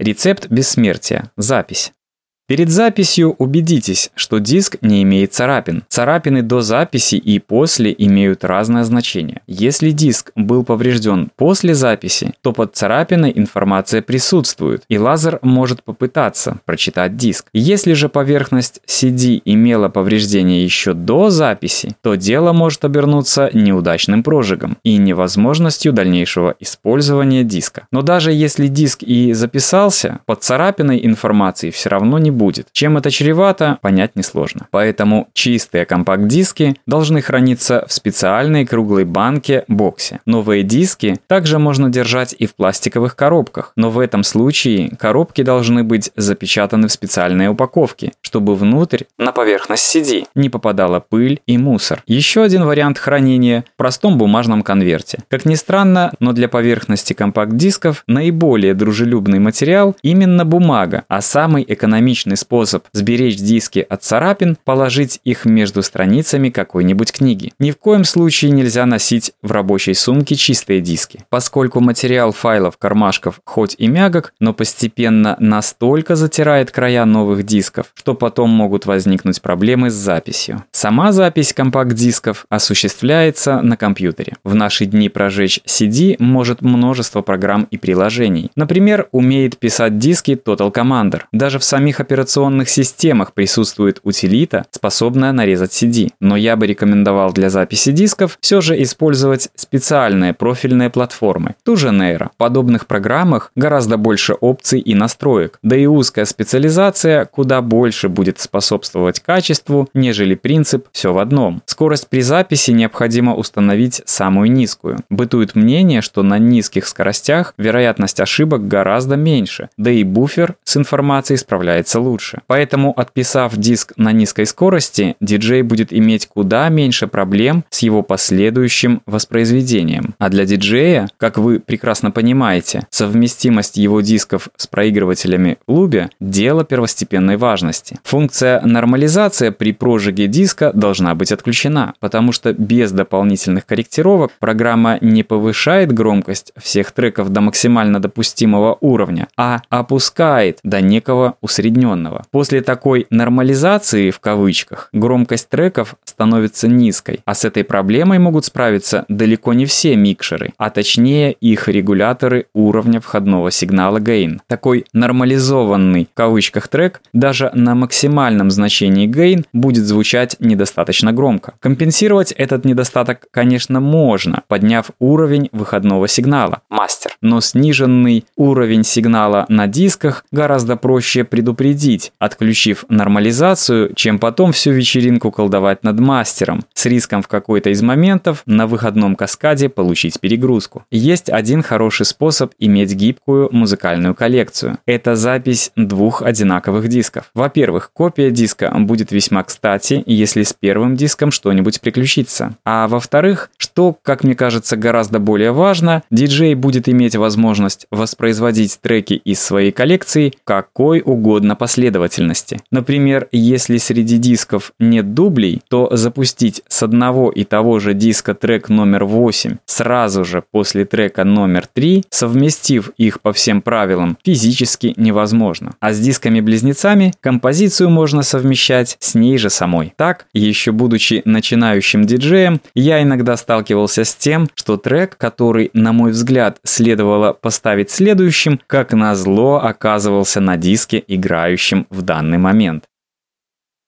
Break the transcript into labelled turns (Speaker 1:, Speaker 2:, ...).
Speaker 1: Рецепт бессмертия. Запись. Перед записью убедитесь, что диск не имеет царапин. Царапины до записи и после имеют разное значение. Если диск был поврежден после записи, то под царапиной информация присутствует, и лазер может попытаться прочитать диск. Если же поверхность CD имела повреждение еще до записи, то дело может обернуться неудачным прожигом и невозможностью дальнейшего использования диска. Но даже если диск и записался, под царапиной информации все равно не будет. Чем это чревато, понять несложно. Поэтому чистые компакт-диски должны храниться в специальной круглой банке боксе. Новые диски также можно держать и в пластиковых коробках, но в этом случае коробки должны быть запечатаны в специальные упаковки, чтобы внутрь, на поверхность CD, не попадала пыль и мусор. Еще один вариант хранения – в простом бумажном конверте. Как ни странно, но для поверхности компакт-дисков наиболее дружелюбный материал именно бумага, а самый экономичный отличный способ сберечь диски от царапин – положить их между страницами какой-нибудь книги. Ни в коем случае нельзя носить в рабочей сумке чистые диски, поскольку материал файлов кармашков хоть и мягок, но постепенно настолько затирает края новых дисков, что потом могут возникнуть проблемы с записью. Сама запись компакт-дисков осуществляется на компьютере. В наши дни прожечь CD может множество программ и приложений. Например, умеет писать диски Total Commander. Даже в самих операционных системах присутствует утилита, способная нарезать CD, но я бы рекомендовал для записи дисков все же использовать специальные профильные платформы, ту же Neuro. В подобных программах гораздо больше опций и настроек, да и узкая специализация куда больше будет способствовать качеству, нежели принцип «все в одном». Скорость при записи необходимо установить самую низкую. Бытует мнение, что на низких скоростях вероятность ошибок гораздо меньше, да и буфер с информацией справляется лучше. Поэтому, отписав диск на низкой скорости, диджей будет иметь куда меньше проблем с его последующим воспроизведением. А для диджея, как вы прекрасно понимаете, совместимость его дисков с проигрывателями в клубе – дело первостепенной важности. Функция нормализация при прожиге диска должна быть отключена, потому что без дополнительных корректировок программа не повышает громкость всех треков до максимально допустимого уровня, а опускает до некого усредненного определенного. После такой «нормализации» в кавычках громкость треков становится низкой, а с этой проблемой могут справиться далеко не все микшеры, а точнее их регуляторы уровня входного сигнала gain. Такой «нормализованный» в кавычках трек даже на максимальном значении gain будет звучать недостаточно громко. Компенсировать этот недостаток, конечно, можно, подняв уровень выходного сигнала мастер, но сниженный уровень сигнала на дисках гораздо проще предупредить победить, отключив нормализацию, чем потом всю вечеринку колдовать над мастером, с риском в какой-то из моментов на выходном каскаде получить перегрузку. Есть один хороший способ иметь гибкую музыкальную коллекцию. Это запись двух одинаковых дисков. Во-первых, копия диска будет весьма кстати, если с первым диском что-нибудь приключится. А во-вторых, что, как мне кажется, гораздо более важно, диджей будет иметь возможность воспроизводить треки из своей коллекции какой угодно последовательности последовательности. Например, если среди дисков нет дублей, то запустить с одного и того же диска трек номер 8 сразу же после трека номер 3, совместив их по всем правилам, физически невозможно. А с дисками-близнецами композицию можно совмещать с ней же самой. Так, еще будучи начинающим диджеем, я иногда сталкивался с тем, что трек, который, на мой взгляд, следовало поставить следующим, как назло оказывался на диске играющим в данный момент.